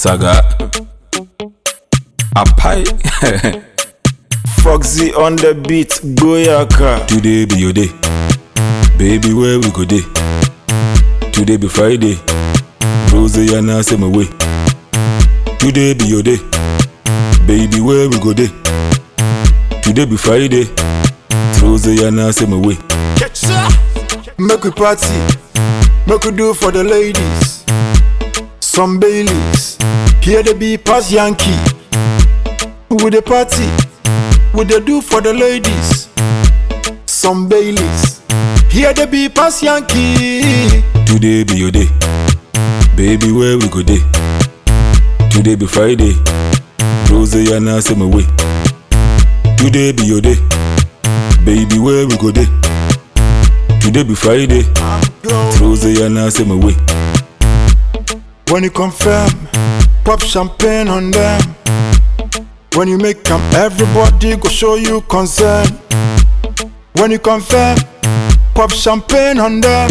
Saga. Apai. Foxy on the beat, Goyaka. Today be your day. Baby, where we go day? Today be Friday. Rose yana say my way. Today be your day. Baby, where we go day? Today be Friday. Rose yana say my way. Make we party, make we do for the ladies. Some Baileys, here they be pass Yankee. With the party, with the do for the ladies. Some Baileys, here they be pass Yankee. Today be your day. Baby, where we go day? Today be Friday. Rose yana say my way. Today be your day. Baby, where we go day? Today be Friday. Rose yana say my way. When you confirm, pop champagne on them. When you make them, everybody go show you concern. When you confirm, pop champagne on them.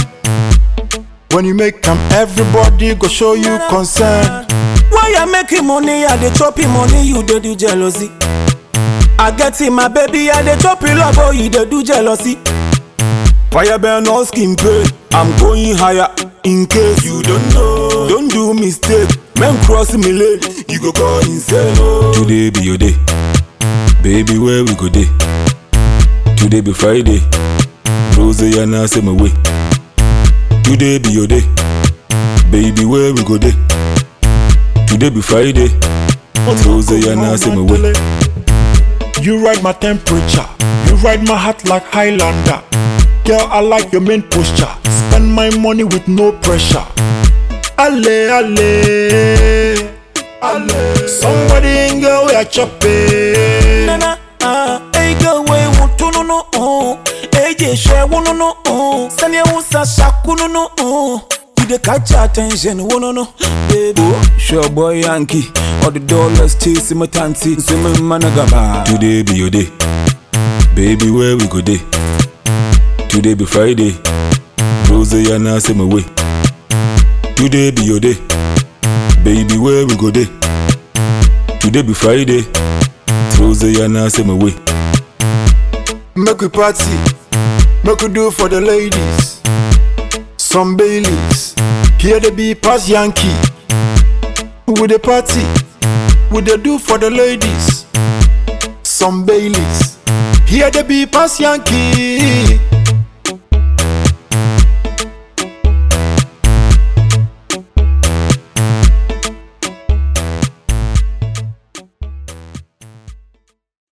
When you make them, everybody go show you concern. Why you making money? I dey chop him money, you dey do jealousy. I get it, my baby, I dey chop it love, oh, you dey do jealousy. Fire burn no skin pain. I'm going higher in case you don't know. Don't do mistake. Men cross me lane, you go go insane. Oh. Today be your day. Baby, where we go day? Today be Friday. Rose yana say my way. Today be your day. Baby, where we go day? Today be Friday. Rose yana say my way. You ride my temperature, you ride my heart like Highlander. Girl, I like your main posture. Spend my money with no pressure. Ale, ale, ale. Somebody in girl, we are chopping. Nana, ah, hey girl, we want to no no, oh. Hey, je share no no, oh. Sanya usa shaku no no, oh. You dey catch attention, one no no, baby. Sure boy Yankee, all the dollars chasing my tanty, see me managaba. Today be your day. Baby, where we go day? Today be Friday. Yana say my way. Today be your day. Baby, where we go day? Today be Friday. Rose yana say my way. Make we party, make we do for the ladies. Some Baileys, here they be pass Yankee. With the party, with the do for the ladies. Some Baileys, here they be pass Yankee.